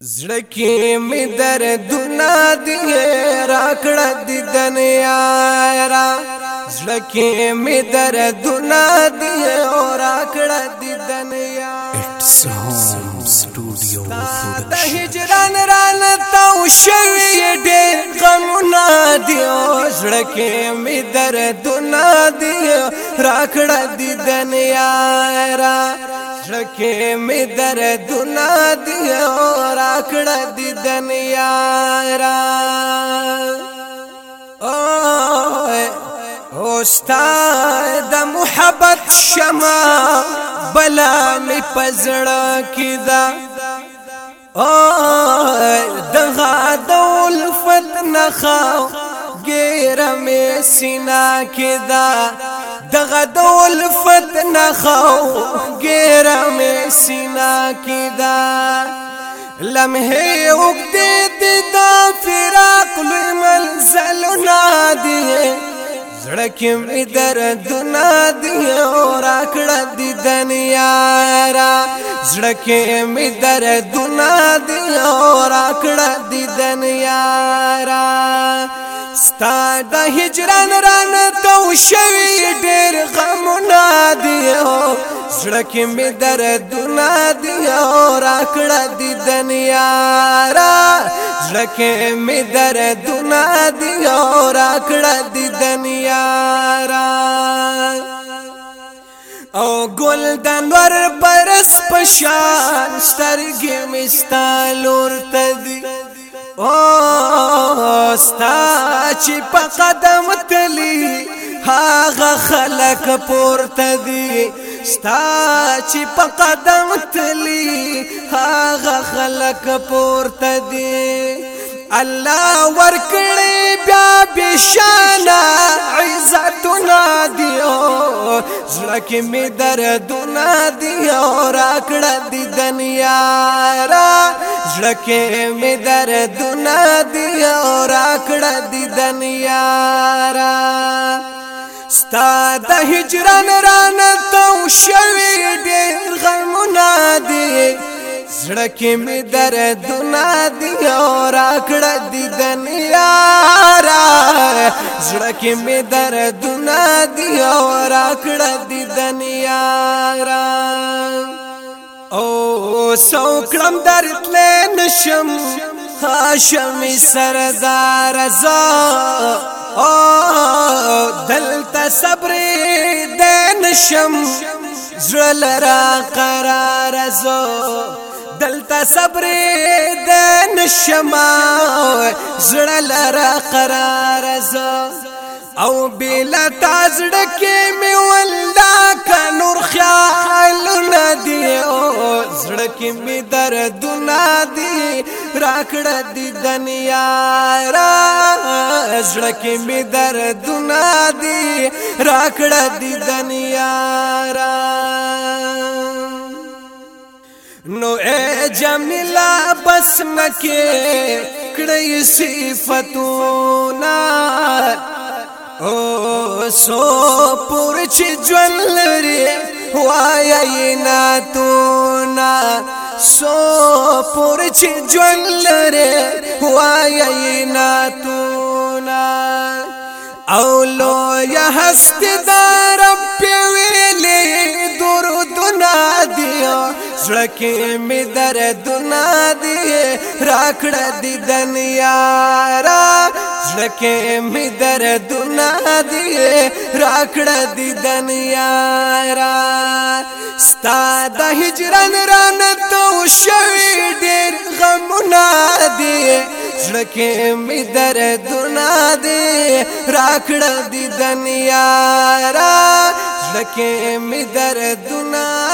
زړه کې مې دردونه دي راکړه د دنیا را زړه کې مې دردونه دي راکړه د دنیا اټس هوم سټوډیو پروډکشن د هجران ران تاو شوی دې غمونه دي زړه کې مې دردونه دي راکړه د دنیا کې می درد نه دی او راکړه دی دنیا را او استاد محبت شمع بلا می پزړه کې دا او دغه دول فتنه خو ګیره می سینا کې دا دغه دول فتنه خو ګیره مې سینا کې دا لمحه وګدې د فراق لوی منزل نادي زړه کې مې درد نادي او راکړه د دنیا را زړه کې مې درد نادي او راکړه د دنیا را ستا د هجران رانه تیر شوی ډیر غمونه دی او زړه کې مې دردونه دی او راکړه دی دنیا را زړه کې مې دردونه دی او راکړه دی دنیا را او ګل د نور پرس پشان سترګې مستا لور تدي او ستا چې په قدم تلي هاغه خلق پورته دي ستا چې په قدم تلي هاغه خلق پورته دي الله ورکړي بیا بشانا عزتنا دیو زړکه می دردنا دیو راکړه دی دنیا را زړکه می دردنا دیو راکړه دی دنیا را ستا د هجران رانه تو شوی ډیر غمونه دی زړه کې می دردونه دی او راکړه دی دنیا را زړه کې می دردونه دی او راکړه دی دنیا را او سو کړم درد لنشم هاشم سردار زه او دلته صبر دین شم زړل را قرار زو دلته صبر دین شم زړل را قرار زو او بلا تازړ کې می ولدا ک نور خیال ندی او زړه کې می دردونه راکړه دی دنیا را زړه کې می دردونه دی راکړه دی دنیا را نو اے جمیلا بس نکې کړي صفاتونه او سو پور چې جوړ لري وایې نه تو نه سو پور چې ژوند لره وایي ناتونا او لو یا هست دار په ویلې درود نادیا زړکه می درد نادي راکړه دی دنیا را زړکه می درد نادي راکړه دی دنیا را ستا د هجران ران شوی ډیر غمونه دی زړکه می دردونه دی راکړه دی دنیا را زړکه می دردونه